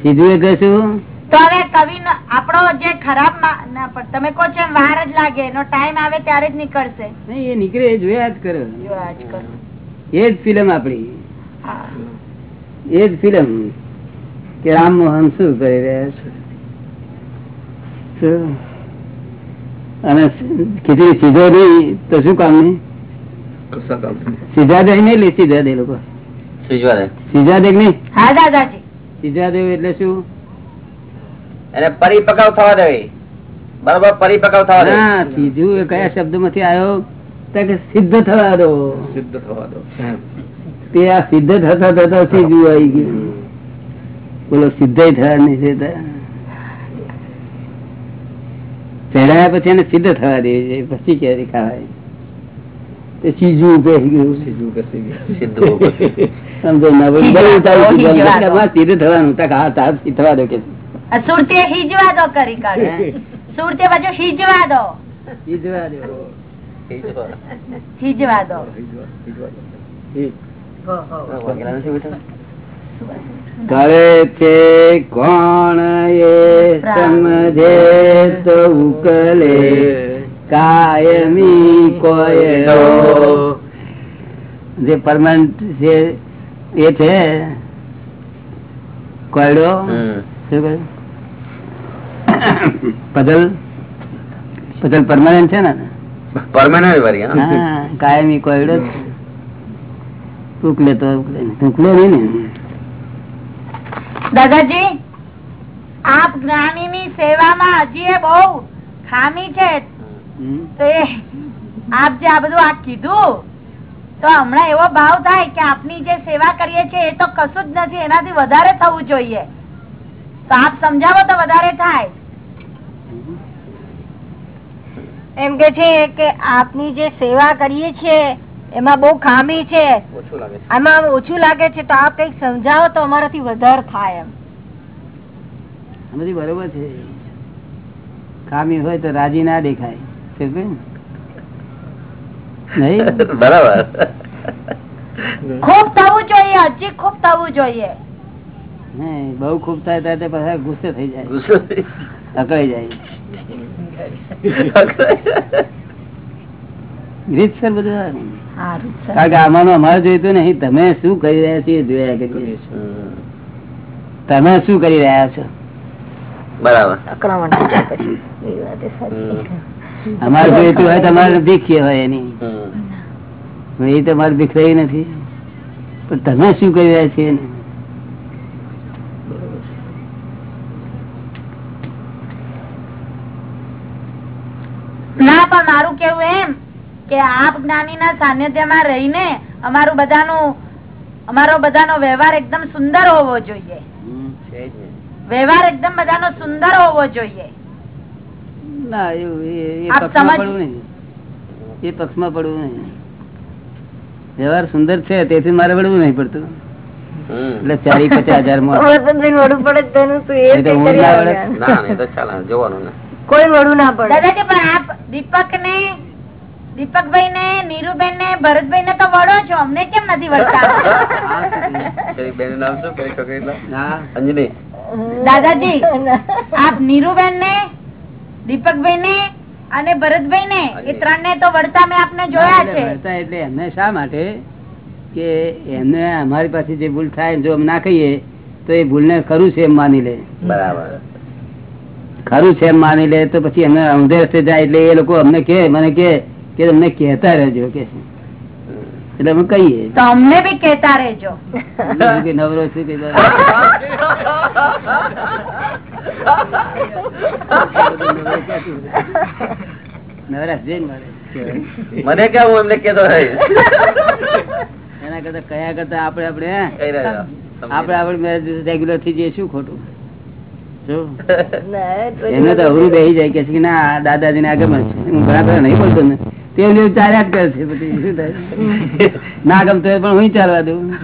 Speaker 2: સીધું એટલે શું?
Speaker 3: તો હવે કવિ આપણો જે ખરાબ મા- તમે કહો છો વાર જ લાગે એનો ટાઈમ આવે ત્યારે જ નીકળશે.
Speaker 2: નહીં એ નીકળે જોયા જ કરે.
Speaker 3: જોયા આજ કરો.
Speaker 2: એ જ ફિલ્મ આપડી
Speaker 3: હા.
Speaker 2: એ જ ફિલ્મ કે રામ મોહન શું કરી રહ્યા છે? અને ખીચડી સીધો નહીં તો શું કામ નહીં. સીધા દે નહીં લે સીધા દે લોકો. સીધા દે. નહીં? સીધા દેવ એટલે શું?
Speaker 6: એને પરિપક્વ થવા દેવી બરોબર પરિપક્વ થવા દે.
Speaker 2: સીધું એ કયા શબ્દમાંથી આવ્યો? સિદ્ધ થવા દો.
Speaker 4: સિદ્ધ થવા દો.
Speaker 2: તે આ સિદ્ધ થતા થતા સીધું આવી ગયું? બોલો સિદ્ધ થયા નહીં થતા ચડાયા પછી એને સિદ્ધ થવા દેવી છે પછી ક્યારે ખાવાય? તે સીજું બેસી ગયું?
Speaker 4: સીધું બેસી ગયું.
Speaker 6: સીધું
Speaker 2: સમજો ના બોલ બહુ ઉતારી
Speaker 3: ઓહી
Speaker 2: દીધું.
Speaker 3: જવા દો.
Speaker 2: એટલે આમાં સિદ્ધ થવાનું તક હા તાર થવા દો કે.
Speaker 3: આ હિજવા દો કરી કાઢે. સુરતે બાજુ હિજવા દો. હિજવા દો.
Speaker 4: દો.
Speaker 2: કરે છે કોણ એ સમજે તો ઉકલે. કાયમી કોયડો જે પરમાનન્ટ છે એ છે કોયડો શું? પદલ પદલ પરમાનન્ટ છે ને?
Speaker 6: પરમાનન્ટ
Speaker 2: વરી કાયમી કોયડો ઉકલે તો ઉકલે નહીં. ને.
Speaker 3: દાદાજી આપ જ્ઞાની ની સેવામાં હજી એ બહુ ખામી છે. તે આપ જે આ બધું આ કીધું તો હમણાં એવો ભાવ થાય કે આપની જે સેવા કરીએ છીએ એ તો કશું જ નથી એનાથી વધારે થવું જોઈએ. તો આપ સમજાવો તો વધારે થાય.
Speaker 1: એમ કે છે કે આપની જે સેવા કરીએ છીએ એમાં બહુ ખામી છે.
Speaker 6: ઓછું લાગે છે.
Speaker 1: આમાં ઓછું લાગે છે તો આપ કંઈક સમજાવો તો અમારાથી વધારે થાય એમ.
Speaker 2: બરોબર છે. ખામી હોય તો રાજી ના દેખાય? નહીં?
Speaker 6: બરાબર.
Speaker 3: ખૂબ થવું જોઈએ હજી ખૂબ થવું જોઈએ.
Speaker 2: નહીં, બહુ ખૂબ થાય ત્યારે ગુસ્સે થઈ જાય.
Speaker 6: ગુસ્સો
Speaker 2: અકળાઈ જાય. રીતસર બધું આવે.
Speaker 3: સારું સર.
Speaker 2: કારણ કે આમાંનું અમારે જોઈતું નહીં તમે શું કરી રહ્યા છીએ જોયા
Speaker 6: કે
Speaker 2: તમે શું કરી રહ્યા છો?
Speaker 6: બરાબર.
Speaker 2: અમારે જોઈતું હોય તમારે દીખીએ હોય એની. એ તમારે દીખ રહી નથી. પણ તમે શું કરી રહ્યા છીએ એને?
Speaker 3: ના પણ મારું કેવું એમ કે આપ જ્ઞાની ના સાનિધ્યમાં રહીને અમારું બધાનું અમારો બધાનો વ્યવહાર એકદમ સુંદર હોવો જોઈએ.
Speaker 6: છે
Speaker 3: વ્યવહાર એકદમ બધાનો સુંદર હોવો જોઈએ.
Speaker 2: ના એવું એ- એ પક્ષમાં પડવું નહીં. એ પક્ષમાં પડવું નહીં. વ્યવહાર સુંદર છે તેથી મારે વળવું નહીં પડતું. એટલે ચારી પચાસ
Speaker 5: હજારમાં પડે તેનું શું એ
Speaker 2: એ તો
Speaker 5: કઈ
Speaker 2: ના.
Speaker 6: ના ના, ને
Speaker 5: વડું ના પડે.
Speaker 3: દાદાજી પણ આપ દીપક ને દીપકભાઈ ને નીરુબેન ને ભરતભાઈ ને તો વડો છો. અમને કેમ નથી વળતા
Speaker 6: નામ શું? અંજની
Speaker 3: દાદાજી આપ નીરુબેન ને. દીપકભાઈ ને અને ભરતભાઈ ને એ ત્રણ ને તો વળતા મેં આપને જોયા છે.
Speaker 2: વળતા એટલે એમને શા માટે? કે એમને અમારી પાસે જે ભૂલ થાય જો અમે ના કહીએ તો એ ભૂલને ખરું છે એમ માની લે.
Speaker 6: બરાબર.
Speaker 2: ખરું છે એમ માની લે તો પછી એમને ઊંધે રસ્તે જાય એટલે એ લોકો અમને કે મને કે કે તમને કહેતા રહેજો કે છે. એટલે અમે કહીએ.
Speaker 3: તો અમને બી કહેતા રહેજો.
Speaker 2: નવરો છું કે નવરાશ જઈને
Speaker 6: મને કે હું એમને કેતો
Speaker 2: એના કરતા કયા કરતા આપડે આપણે
Speaker 6: આપડે આપડે
Speaker 2: આપણે રેગ્યુલર થઈ જઈએ શું ખોટું? એમને તો અવરું બેસી જાય કે ના દાદાજી ને આગળ છે હું ઘણા બધા નહીં બોલતો ને. તે ચાલ્યા જ કરે છે પછી ના ગમતો પણ હું ચાલવા દઉં.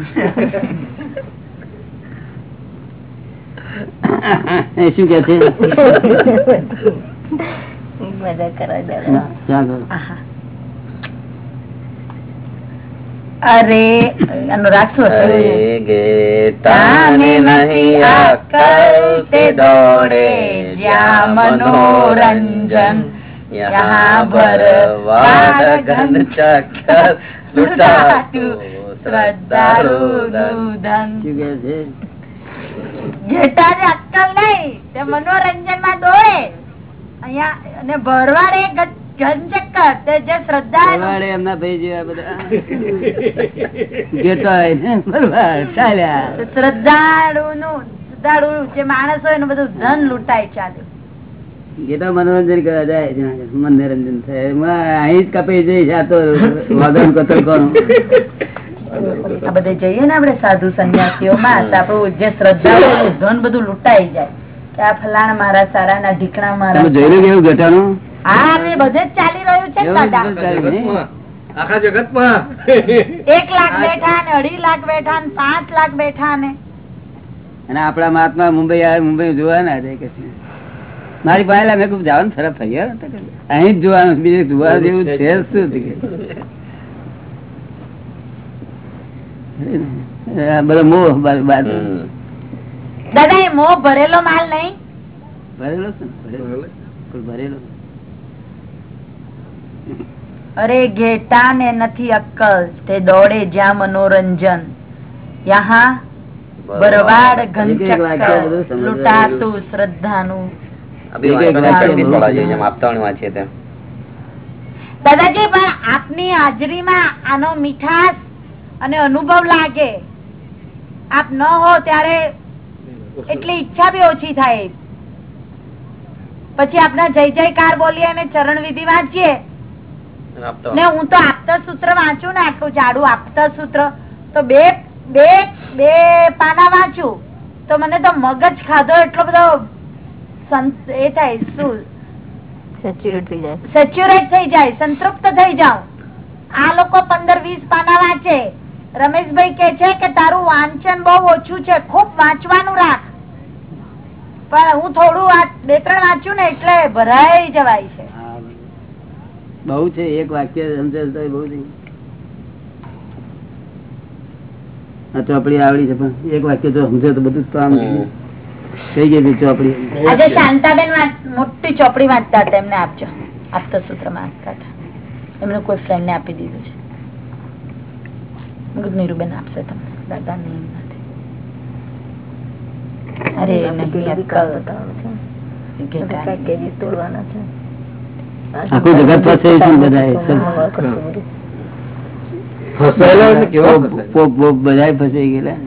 Speaker 2: શું કે છે
Speaker 5: મજા કરાવી દે
Speaker 2: ના, ત્યાં આગળ.
Speaker 3: આહા. અરે રાખશું
Speaker 6: અરે ગેતાને નહીં અક્કલ તે દોડે જ્યાં મનોરંજન યહાં ભરવાડ ઘન ચક્કર લૂંટાતું શ્રદ્ધાળુનું ધન
Speaker 2: શું કે છે?
Speaker 3: ઘેટાને અક્કલ નહીં તે મનોરંજનમાં દોડે. અહીંયા અને ભરવાડ એ ઘન- ઘન તે જે શ્રદ્ધા
Speaker 2: એમના ભાઈ જેવા બધા. ઘેટાય ને ભરવાડ ચાલ્યા.
Speaker 3: શ્રદ્ધાળુ નું શ્રદ્ધાળુ જે માણસ હોય એનું બધું ધન લૂંટાય ચાલે.
Speaker 2: ગીતા મનોરંજન કરવા જાય. મનોરંજન થાય. અહીં જ કપાઈ જઈશ આ તો વગર કતલ કોણ
Speaker 3: આ બધે જઈએ ને આપડે સાધુ સંન્યાસીઓ માં આપણું જે શ્રદ્ધા ધન બધું લૂંટાઈ જાય. આ ફલાણા મારા સારા ના ઢીકણા મારા
Speaker 2: જોયેલું કેવું ઘટાનું
Speaker 3: હા બધે જ ચાલી રહ્યું છે ને
Speaker 2: એવું જ
Speaker 3: દાદા.
Speaker 2: બધું ચાલે ને?
Speaker 4: જગતમાં, આખા જગતમાં.
Speaker 3: એક લાખ બેઠા ને અઢી લાખ બેઠા ને પાંચ લાખ બેઠા ને.
Speaker 2: અને આપણા મહાત્મા મુંબઈ આવે મુંબઈ જોવા ના જાય કે મારી પાસે મેં ખૂબ જવાનું ખરાબ થઈ ગયા અહીં જ જોવાનું બીજે જોવા જેવું છે શું કે. મોહ બાર- બાર.
Speaker 6: હમ.
Speaker 3: દાદા એ મો ભરેલો માલ નહીં?
Speaker 2: ભરેલો ભરેલો.
Speaker 3: અરે ઘેટા ને નથી અક્કલ. તે દોડે જ્યાં મનોરંજન. યહા બરવાડ લૂંટાતું શ્રદ્ધાનું. દાદાજી પણ આપની હાજરીમાં આનો મીઠાશ અને અનુભવ લાગે. આપ ન હો ત્યારે એટલી ઈચ્છા બી ઓછી થાય. પછી આપણા જય જયકાર બોલીએ અને ચરણ વિધિ વાંચીએ. ને હું તો આપતા સૂત્ર વાંચું ને આટલું જાડું આપતા સૂત્ર. તો બે બે બે પાના વાંચું. તો મને તો મગજ ખાધો એટલો બધો એ થાય શું?
Speaker 5: સેચ્યુરેટ થઈ જાય.
Speaker 3: સેચ્યુરેટ થઈ જાય સંતૃપ્ત થઈ જાઉં. આ લોકો પંદર વીસ પાના વાંચે. રમેશભાઈ કે છે કે તારું વાંચન બહુ ઓછું છે ખૂબ વાંચવાનું રાખ. પણ હું થોડું બે ત્રણ વાંચું ને એટલે ભરાઈ જવાય છે.
Speaker 2: હા. બહુ છે એક વાક્ય સમજે તો બહુ છે. ચોપડી આવડી છે પણ એક વાક્ય જો સમજે તો બધું જ કામ થઈ ગઈ હતી ચોપડી.
Speaker 3: આજે શાંતાબેન મોટી ચોપડી વાંચતા હતા એમને આપજો. આપતા સૂત્ર વાંચતા હતા. એમને કોઈ ફ્રેન્ડ ને આપી દીધું છે. મેં નીરુબેન આપશે તમને. દાદા નહીં નથી. અરે નહીં
Speaker 5: તોડવાના છે.
Speaker 2: આખું જગત બધાએ ફસાઈ ગયેલા?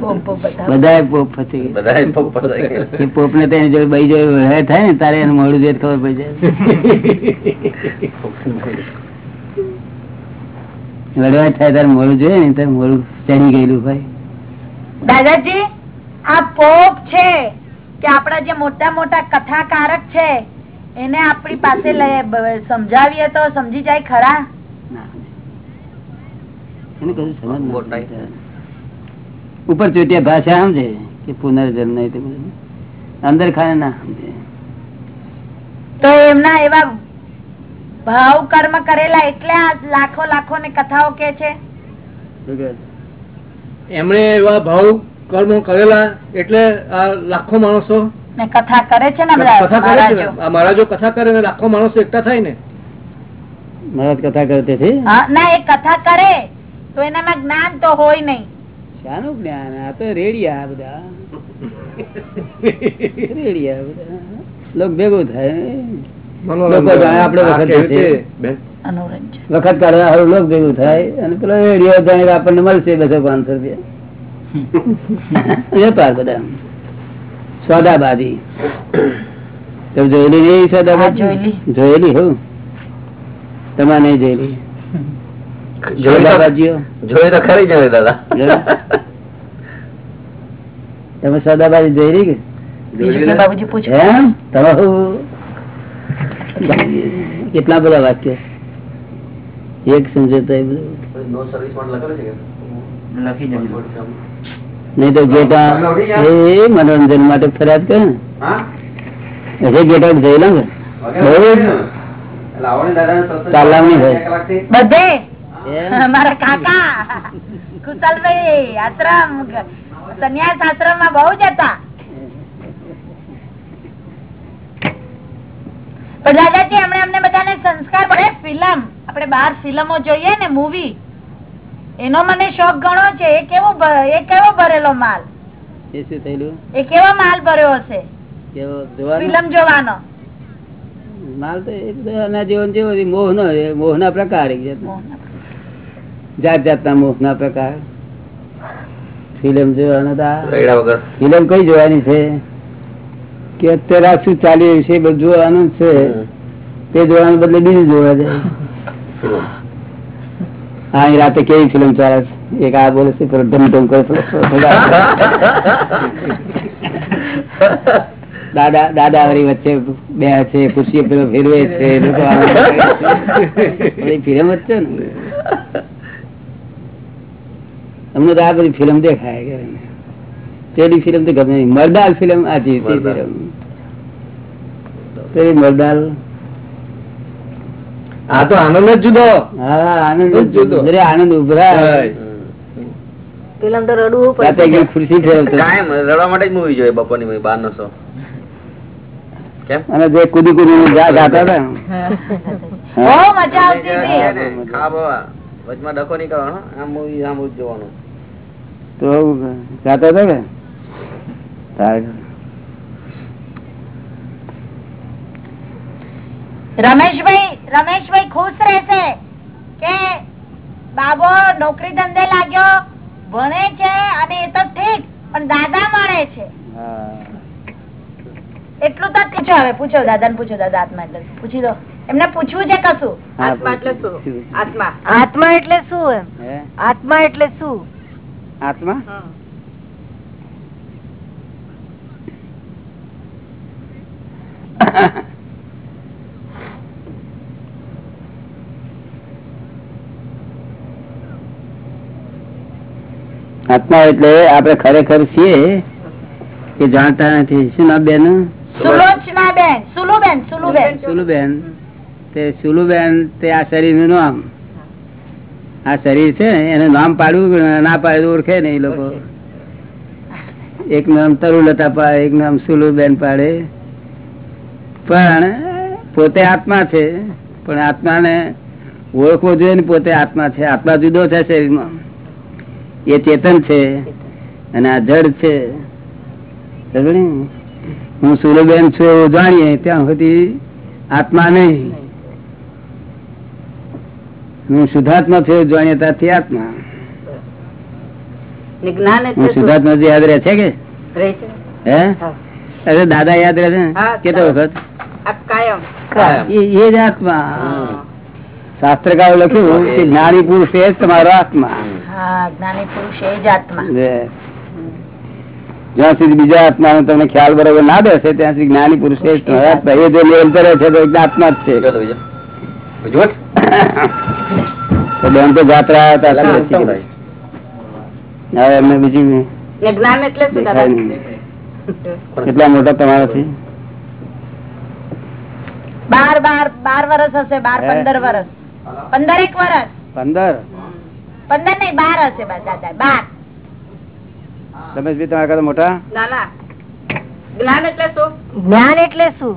Speaker 3: પોપ પોપ બધા
Speaker 2: પોપ ફસાઈ
Speaker 6: ગયા.
Speaker 2: પોપ ને તેની જોડે બઈ જોડે થાય ને તારે એનું મોડું જે ખબર પડી જાય લડવા થાય તારે મોડું જોઈએ ને તારે મોડું ચડી ગયેલું ભાઈ
Speaker 3: દાદાજી આ પોપ છે કે આપણા જે મોટા મોટા કથાકારક છે એને આપણી પાસે સમજાવીએ તો સમજી જાય ખરા?
Speaker 2: એને કશું સમજ. ઉપર ચોટિયા ભાષા સમજે કે પુનર્જન્મ અંદર ખાને ના સમજે
Speaker 3: તો એમના એવા ભાવ કર્મ કરેલા એટલે આ લાખો લાખો ને કથાઓ કે છે.
Speaker 4: એમણે એવા ભાવ કર્મો કરેલા એટલે આ લાખો માણસો
Speaker 3: કથા કરે છે ને
Speaker 4: કથા કરે છે ને.
Speaker 3: મહારાજો.
Speaker 4: આ કથા કરે ને લાખો માણસો એકઠા થાય ને?
Speaker 2: મહારાજ કથા કરે તેથી?
Speaker 3: હા, ના એ કથા કરે તો એનામાં જ્ઞાન તો હોય નહીં.
Speaker 2: શાનું જ્ઞાન? આ તો રેડિયા બધા. રેડિયા બધા. લોક ભેગું થાય. વખત કાઢવા સારું લોક ભેગું થાય. અને પેલો રેડિયો જાણે આપણને મળશે બસો પાંચસો રૂપિયા. વેપાર બધા. સોદાબાદી જોયેલી નહીં
Speaker 3: હા, જોયેલી.
Speaker 2: હું. તમારે નહીં જોયેલી.
Speaker 6: જોઈ જોઈ
Speaker 2: તમે સોદાબાજી જોયેલી કે?
Speaker 3: કે
Speaker 2: એમ? તમે હું કેટલા બધા વાક્ય? એક સમજતા એ બધું.
Speaker 6: નો સર્વિસ પણ લખેલું છે કે?
Speaker 7: લખી જજો
Speaker 2: નહીં તો ગેટા એ મનોરંજન માટે ફરિયાદ કરે ને. હજે ગેટા જોયેલા ને. બહુ જ.
Speaker 6: એટલે આવડે દાદાને સત્સંગ
Speaker 2: તાલામણી હોય.
Speaker 3: બધે? મારા કાકા. કુશલભાઈ આશ્રમ સંન્યાસ આશ્રમમાં બહુ જ હતા. પણ દાદાજી એમણે અમને બધાને સંસ્કાર પડે ફિલ્મ આપણે બહાર ફિલ્મો જોઈએ ને મૂવી એનો મને શોખ ઘણો છે. એ કેવો એ કેવો ભરેલો માલ?
Speaker 2: એ શું થયેલું?
Speaker 3: એ કેવો માલ ભર્યો હશે?
Speaker 2: કેવો જોવાનો?
Speaker 3: ફિલ્મ જોવાનો.
Speaker 2: માલ તો એ બધા આના જેવો ને જેવો મોહ નો પ્રકાર. જાત જાતના મોહ ના પ્રકાર. ફિલ્મ જોવાનો ફિલ્મ કઈ જોવાની છે? કે અત્યારે આ શું ચાલી રહ્યું છે બધું જોવાનું છે. તે જોવાને બદલે બીજું જોવા જાય. હા એ રાતે કેવી ફિલ્મ ચાલે છે? એક આ બોલે છે પેલો ધમ ધમ કરે દાદા દાદા વળી વચ્ચે બે છે ખુરશી પેલો ફેરવે છે લોકો આનંદ ફિલ્મ જ છે ને. અમને તો આ બધી ફિલ્મ દેખાય પેલી ફિલ્મ તો ગમે નહીં. મરદાલ ફિલ્મ આ જીવતી
Speaker 6: મરદાલ.
Speaker 2: ફિલ્મ પેલી મરદાલ.
Speaker 4: આ તો આનંદ જ જુદો.
Speaker 2: હા આનંદ
Speaker 4: જ જુદો.
Speaker 2: આનંદ ઉભરાય.
Speaker 5: પેલા તો રડવું પડે.
Speaker 2: ખુરશી
Speaker 6: કાયમ રડવા માટે જ મૂવી જોઈએ બપોરની movie, બહારનો શો કેમ?
Speaker 2: અને જે કુદી કુદી ગાતા હતા.
Speaker 3: બહુ મજા આવતી હતી.
Speaker 6: ખા બાવા વચમાં ડખો નહીં કરવાનો આમ મૂવી આમ જોવાનું.
Speaker 2: તો ગાતા હતા કે તારે
Speaker 3: રમેશભાઈ રમેશભાઈ ખુશ રહેશે કે બાબો નોકરી ધંધે લાગ્યો ભણે છે અને એ તો ઠીક પણ દાદા મળે છે. એટલું તો પૂછો હવે પૂછો દાદા ને પૂછો દાદા આત્મા એટલે પૂછી દો. એમને પૂછવું છે કશું?
Speaker 8: આત્મા એટલે શું? આત્મા.
Speaker 1: આત્મા એટલે શું એમ? આત્મા એટલે શું?
Speaker 2: આત્મા? આત્મા એટલે આપણે ખરેખર છીએ કે જાણતા નથી. શું બેન?
Speaker 3: સુલુબેન
Speaker 2: તે સુલુબેન તે આ શરીરનું નામ. આ શરીર છે એનું નામ પાડવું ના પાડે ઓળખે ને એ લોકો. એક નામ તરુલતા પાડે એક નામ સુલુબેન પાડે. પણ પોતે આત્મા છે પણ આત્માને ઓળખવો જોઈએ ને પોતે આત્મા છે. આત્મા જુદો છે શરીરમાં. એ ચેતન છે અને આ જડ છે. હું સુરબેન છું એવું જાણીએ ત્યાં સુધી આત્મા નહીં. હું શુદ્ધાત્મા છું એવું જાણીએ ત્યાંથી આત્મા. હું શુદ્ધાત્મા જે યાદ રહે છે કે? હે? અરે દાદા યાદ રહે છે? કેટલો વખત? એ એ જ આત્મા. શાસ્ત્રકારો લખ્યું કે જ્ઞાની પુરુષ એ જ તમારો આત્મા.
Speaker 3: હા જ્ઞાની પુરુષ એ જ આત્મા.
Speaker 2: જે જ્યાં સુધી બીજા આત્માનો તમને ખ્યાલ બરોબર ના બેસે ત્યાં સુધી જ્ઞાની પુરુષ એ જ છે. તો આત્મા જ છે. બેન તો જાત્રા હતા એટલે શીખી ગયા. હવે એમને બીજી
Speaker 8: જ્ઞાન એટલે શું
Speaker 2: દેખાય
Speaker 8: દાદા?
Speaker 2: નહીં. કેટલા મોટા તમારાથી?
Speaker 3: બાર બાર બાર વર્ષ હશે બાર પંદર વર્ષ પંદર એક વર્ષ
Speaker 2: પંદર?
Speaker 3: પંદર નહીં બાર હશે દાદા બાર.
Speaker 2: રમેશભાઈ તમારા મોટા?
Speaker 8: જ્ઞાન એટલે શું?
Speaker 1: જ્ઞાન એટલે શું?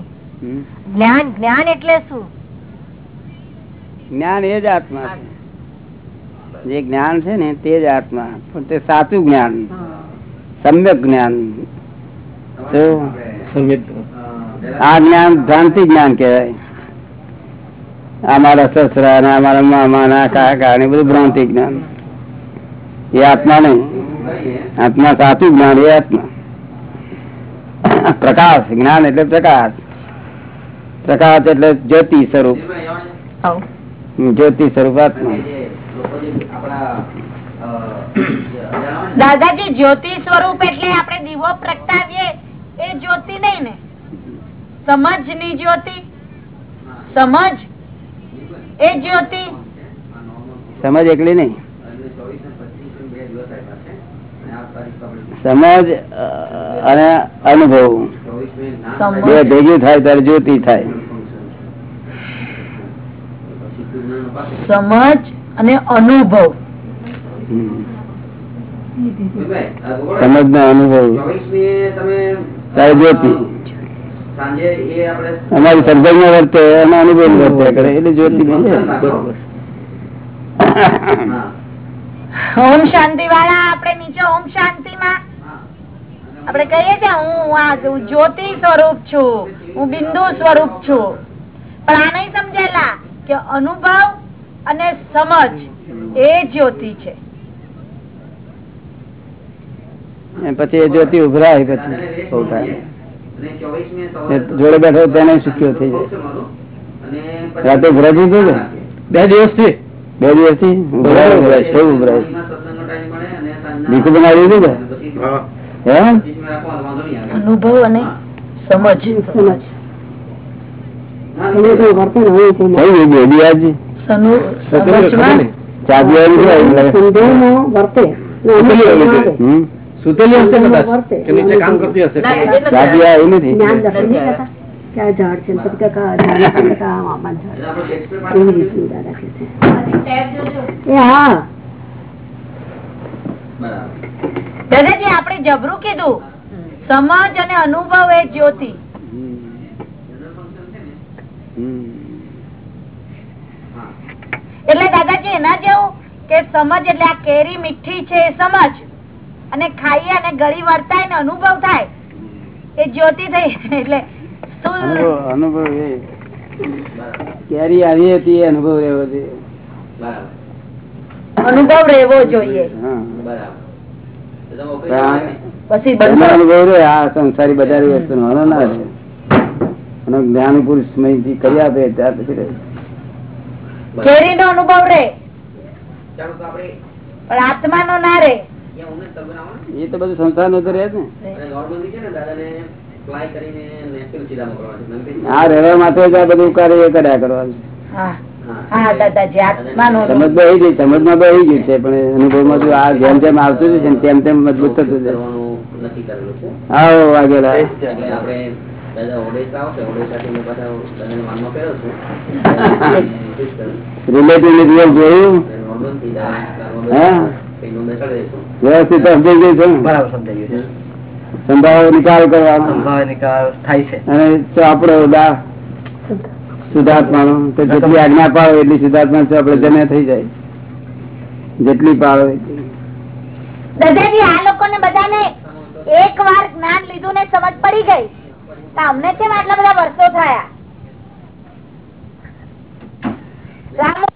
Speaker 1: જ્ઞાન જ્ઞાન એટલે શું?
Speaker 2: જ્ઞાન એ જ આત્મા જે જ્ઞાન છે ને તે જ આત્મા. પણ તે સાચું જ્ઞાન. સમ્યક જ્ઞાન. આ જ્ઞાન ભ્રાંતિ જ્ઞાન કહેવાય. આ મારા સસરા ને અમારા મામા ના કાકા ને બધું ભ્રાંતિ જ્ઞાન. એ આત્મા નહીં. આત્મા સાચું જ્ઞાન એ આત્મા. પ્રકાશ જ્ઞાન એટલે પ્રકાશ. પ્રકાશ એટલે જ્યોતિ સ્વરૂપ. જ્યોતિ સ્વરૂપ આત્મા.
Speaker 3: દાદાજી જ્યોતિ સ્વરૂપ એટલે આપણે દીવો પ્રગટાવીએ એ જ્યોતિ નહીં ને. સમજની જ્યોતિ. સમજ. એ જ્યોતિ.
Speaker 2: સમજ એકલી નહીં. સમજ અને અનુભવ. બે ભેગી થાય ત્યારે જ્યોતિ થાય.
Speaker 3: સમજ અને અનુભવ.
Speaker 2: સમજ નો અનુભવ. ત્યારે જ્યોતિ. અમારી સર્જન વર્તે અને અનુભવ વર્તે કરે એટલે જ્યોતિ બની
Speaker 3: ઓમ શાંતિ વાળા આપણે નીચે ઓમ શાંતિ માં આપડે કહીએ છીએ હું આ જ્યોતિ સ્વરૂપ છું હું બિંદુ સ્વરૂપ છું. પણ આ નહીં સમજેલા કે અનુભવ અને સમજ એ જ્યોતિ છે.
Speaker 2: પછી એ જ્યોતિ ઉભરાય પછી જોડે બેઠો તેને સુખ્યો થઈ જાય. રાતે ઉભરાતું હતું કે?
Speaker 4: બે દિવસથી
Speaker 2: બે દિવસથી? ઉભરાય ઉભરાય છે ઉભરાય. ભીખું બનાવી દીધું હે.
Speaker 3: અનુભવ અને સમજ.
Speaker 2: સમજ.
Speaker 4: સુતેલી હશે કદાચ? કે નીચે કામ કરતી હશે?
Speaker 8: નથી.
Speaker 2: નથી
Speaker 8: નથી
Speaker 9: ક્યાં ઝાડ છે પછી ઝાડ એવી રીતનું દાદા કહે છે. એ હા.
Speaker 3: દાદાજી આપણે જબરું કીધું. સમજ અને અનુભવ એ જ્યોતિ. એટલે દાદાજી એના જેવું કે સમજ એટલે આ કેરી મીઠી છે એ સમજ. અને ખાઈએ અને ગળી વર્તાય ને અનુભવ થાય. એ જ્યોતિ થઈ એટલે
Speaker 2: અનુભવ એ. કેરી આવી હતી અનુભવ રહેવો જોઈએ.
Speaker 3: અનુભવ રહેવો જોઈએ. બંધ
Speaker 2: સંસારી વસ્તુ નો ના અને જ્ઞાન પુરુષ મહીથી કરી આપે ત્યાર પછી
Speaker 3: કેરી નો અનુભવ રે પણ આત્મા નો ના રહે.
Speaker 2: એ તો બધું સંસારનું તો રહે ને. હા રહેવા માટે જ આ બધું કાર્ય કર્યા કરવાનું
Speaker 3: હા. હા. દાદાજી આત્મા નો
Speaker 2: સમજ બહી ગઈ સમજમાં બહી ગયું છે પણ અનુભવમાં આ જેમ જેમ આવતું જશે તેમ તેમ મજબૂત થતું જશે આવો વાગેલા રિલેટિવ જોયું? હા. વ્યવસ્થિત સમજાઈ ગયું છે
Speaker 4: બરાબર સમજાઈ ગયું
Speaker 2: સંભાવ નિકાલ કરવાનો.
Speaker 4: છે નિકાલ થાય છે.
Speaker 2: અને ચોપડો દા શુદ્ધાત્માનો તો જેટલી આજ્ઞા પાડો એટલી સુધાર્થમાં છે આપણે જમે થઈ જાય. જેટલી પાડો
Speaker 3: દાદાજી આ લોકોને બધાને એક વાર જ્ઞાન લીધું ને સમજ પડી ગઈ. તો અમને કેમ આટલા બધા વર્ષો થયા? રામુ